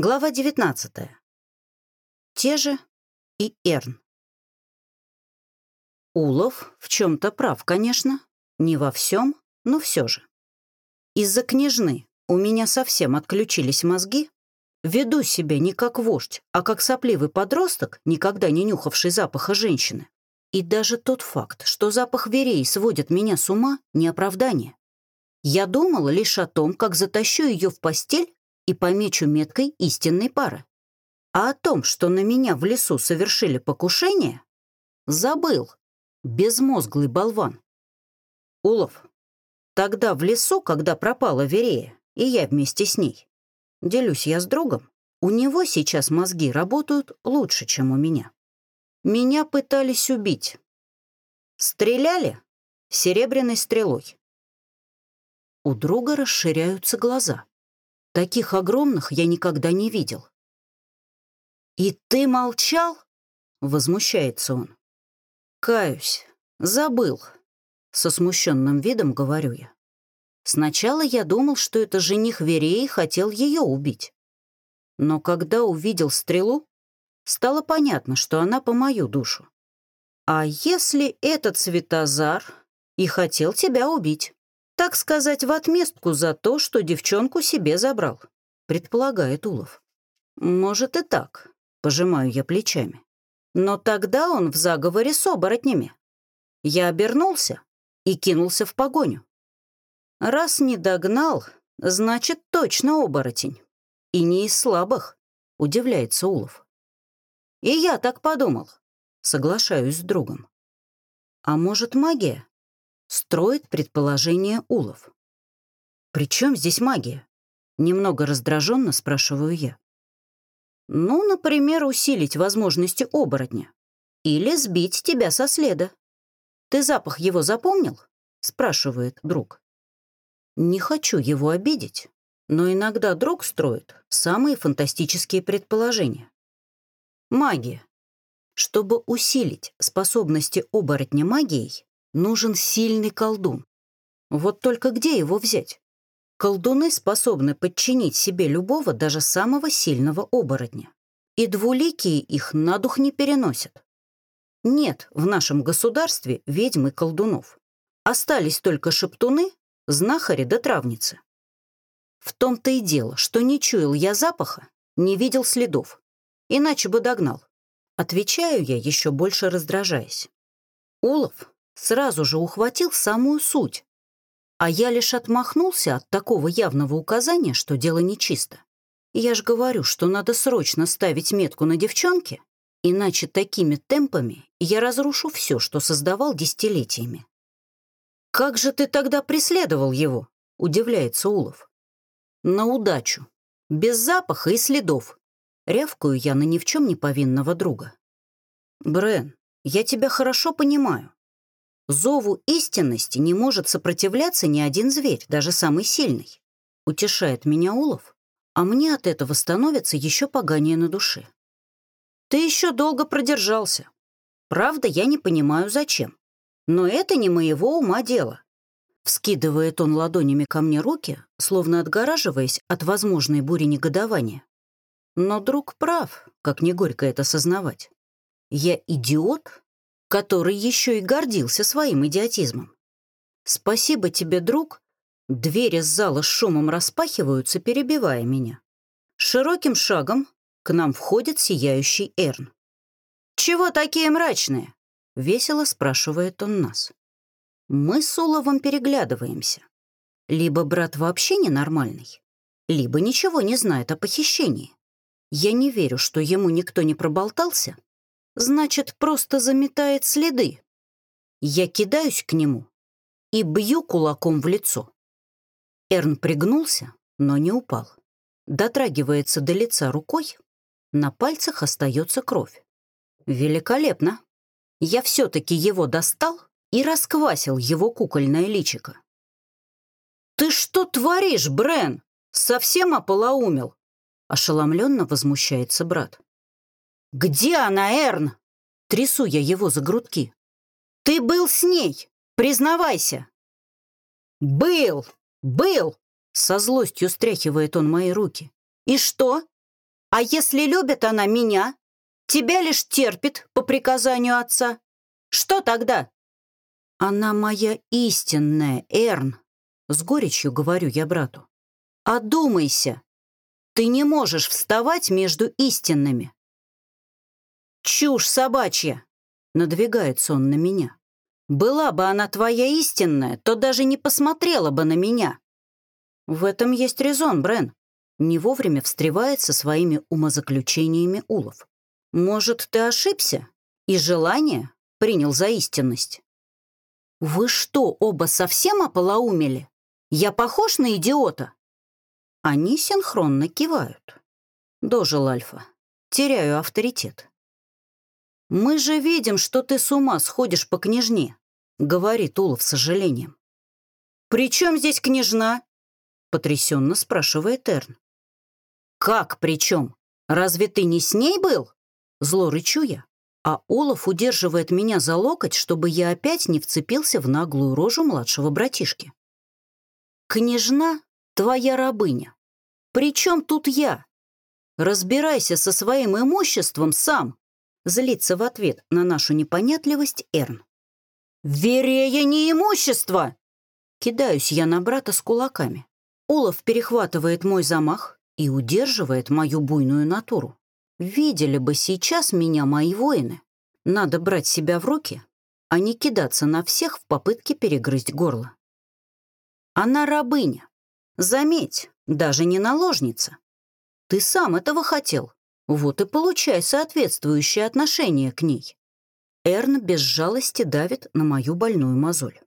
Глава 19. Те же и Эрн. Улов в чем-то прав, конечно. Не во всем, но все же. Из-за княжны у меня совсем отключились мозги. Веду себя не как вождь, а как сопливый подросток, никогда не нюхавший запаха женщины. И даже тот факт, что запах верей сводит меня с ума, не оправдание. Я думала лишь о том, как затащу ее в постель и помечу меткой истинной пары. А о том, что на меня в лесу совершили покушение, забыл. Безмозглый болван. Улов. Тогда в лесу, когда пропала Верея, и я вместе с ней, делюсь я с другом, у него сейчас мозги работают лучше, чем у меня. Меня пытались убить. Стреляли серебряной стрелой. У друга расширяются глаза. Таких огромных я никогда не видел. «И ты молчал?» — возмущается он. «Каюсь, забыл», — со смущенным видом говорю я. Сначала я думал, что это жених Вереи хотел ее убить. Но когда увидел стрелу, стало понятно, что она по мою душу. А если этот Светозар и хотел тебя убить? Так сказать, в отместку за то, что девчонку себе забрал, предполагает Улов. Может и так, пожимаю я плечами. Но тогда он в заговоре с оборотнями. Я обернулся и кинулся в погоню. Раз не догнал, значит, точно оборотень. И не из слабых, удивляется Улов. И я так подумал, соглашаюсь с другом. А может, магия? Строит предположение Улов. «При чем здесь магия?» Немного раздраженно спрашиваю я. «Ну, например, усилить возможности оборотня. Или сбить тебя со следа. Ты запах его запомнил?» спрашивает друг. Не хочу его обидеть, но иногда друг строит самые фантастические предположения. Магия. Чтобы усилить способности оборотня магией, нужен сильный колдун. Вот только где его взять? Колдуны способны подчинить себе любого, даже самого сильного оборотня. И двуликие их на дух не переносят. Нет в нашем государстве ведьмы колдунов. Остались только шептуны, знахари да травницы. В том-то и дело, что не чуял я запаха, не видел следов. Иначе бы догнал. Отвечаю я, еще больше раздражаясь. Улов сразу же ухватил самую суть. А я лишь отмахнулся от такого явного указания, что дело нечисто. Я ж говорю, что надо срочно ставить метку на девчонке, иначе такими темпами я разрушу все, что создавал десятилетиями. «Как же ты тогда преследовал его?» — удивляется Улов. «На удачу. Без запаха и следов. Рявкаю я на ни в чем не повинного друга. Брен, я тебя хорошо понимаю. Зову истинности не может сопротивляться ни один зверь, даже самый сильный. Утешает меня Улов, а мне от этого становится еще поганее на душе. Ты еще долго продержался. Правда, я не понимаю, зачем. Но это не моего ума дело. Вскидывает он ладонями ко мне руки, словно отгораживаясь от возможной бури негодования. Но друг прав, как не горько это сознавать. Я идиот, который еще и гордился своим идиотизмом. «Спасибо тебе, друг!» Двери с зала с шумом распахиваются, перебивая меня. Широким шагом к нам входит сияющий Эрн. «Чего такие мрачные?» — весело спрашивает он нас. Мы с Уловом переглядываемся. Либо брат вообще ненормальный, либо ничего не знает о похищении. Я не верю, что ему никто не проболтался, значит, просто заметает следы. Я кидаюсь к нему и бью кулаком в лицо. Эрн пригнулся, но не упал. Дотрагивается до лица рукой, на пальцах остается кровь. Великолепно. Я все-таки его достал и расквасил его кукольное личико. «Ты что творишь, Брен? Совсем ополоумел?» Ошеломленно возмущается брат. «Где она, Эрн?» Трясу я его за грудки. «Ты был с ней! Признавайся!» «Был! Был!» Со злостью стряхивает он мои руки. «И что? А если любит она меня, тебя лишь терпит по приказанию отца, что тогда? Она моя истинная, Эрн, с горечью говорю я брату. Одумайся, ты не можешь вставать между истинными. Чушь собачья, надвигается он на меня. Была бы она твоя истинная, то даже не посмотрела бы на меня. В этом есть резон, Брен. Не вовремя встревает со своими умозаключениями Улов. Может, ты ошибся? И желание принял за истинность. Вы что, оба совсем ополоумели? Я похож на идиота? Они синхронно кивают. Дожил Альфа. Теряю авторитет. «Мы же видим, что ты с ума сходишь по княжне», — говорит Улов с сожалением. «При чем здесь княжна?» — потрясенно спрашивает Эрн. «Как при чем? Разве ты не с ней был?» Зло рычу я, а Улов удерживает меня за локоть, чтобы я опять не вцепился в наглую рожу младшего братишки. «Княжна — твоя рабыня. При чем тут я? Разбирайся со своим имуществом сам!» Злится в ответ на нашу непонятливость Эрн. «Верея не имущество!» Кидаюсь я на брата с кулаками. Олаф перехватывает мой замах и удерживает мою буйную натуру. Видели бы сейчас меня мои воины. Надо брать себя в руки, а не кидаться на всех в попытке перегрызть горло. Она рабыня. Заметь, даже не наложница. Ты сам этого хотел. Вот и получай соответствующее отношение к ней. Эрн без жалости давит на мою больную мозоль.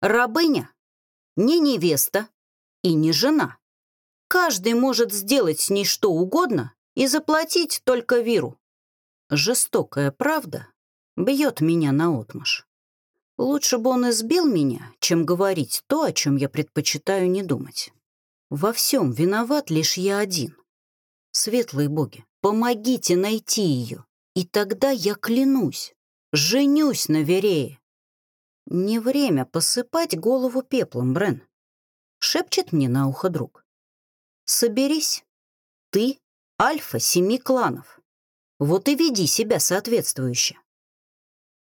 Рабыня, не невеста и не жена. Каждый может сделать с ней что угодно и заплатить только Виру. Жестокая правда бьет меня наотмашь. Лучше бы он избил меня, чем говорить то, о чем я предпочитаю не думать. Во всем виноват лишь я один. Светлые боги, помогите найти ее, и тогда я клянусь, женюсь на Верее. Не время посыпать голову пеплом, Брен. Шепчет мне на ухо друг. Соберись. Ты — альфа семи кланов. Вот и веди себя соответствующе.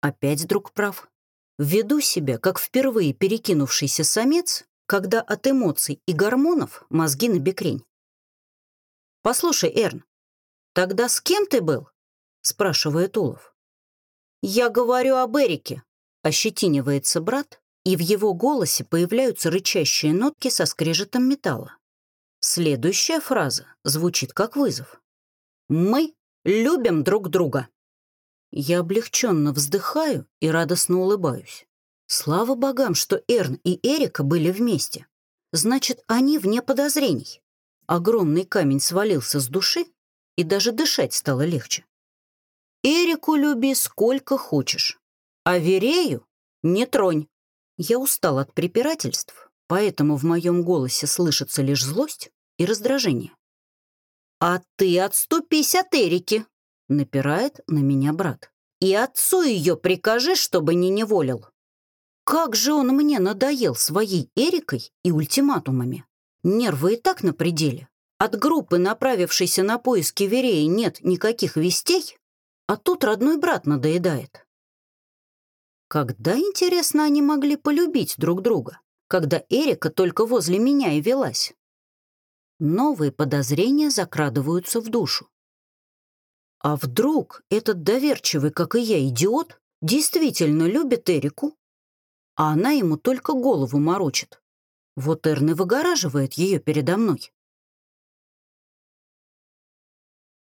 Опять друг прав. Веду себя, как впервые перекинувшийся самец, когда от эмоций и гормонов мозги набекрень. «Послушай, Эрн, тогда с кем ты был?» — спрашивает Улов. «Я говорю об Эрике», — ощетинивается брат, и в его голосе появляются рычащие нотки со скрежетом металла. Следующая фраза звучит как вызов. «Мы любим друг друга». Я облегченно вздыхаю и радостно улыбаюсь. Слава богам, что Эрн и Эрика были вместе. Значит, они вне подозрений. Огромный камень свалился с души, и даже дышать стало легче. Эрику люби сколько хочешь, а Верею не тронь. Я устал от препирательств, поэтому в моем голосе слышится лишь злость и раздражение. «А ты отступись от Эрики!» — напирает на меня брат. «И отцу ее прикажи, чтобы не неволил!» Как же он мне надоел своей Эрикой и ультиматумами. Нервы и так на пределе. От группы, направившейся на поиски Вереи, нет никаких вестей, а тут родной брат надоедает. Когда, интересно, они могли полюбить друг друга? Когда Эрика только возле меня и велась? Новые подозрения закрадываются в душу. А вдруг этот доверчивый, как и я, идиот, действительно любит Эрику, а она ему только голову морочит? Вот Эрн и выгораживает ее передо мной.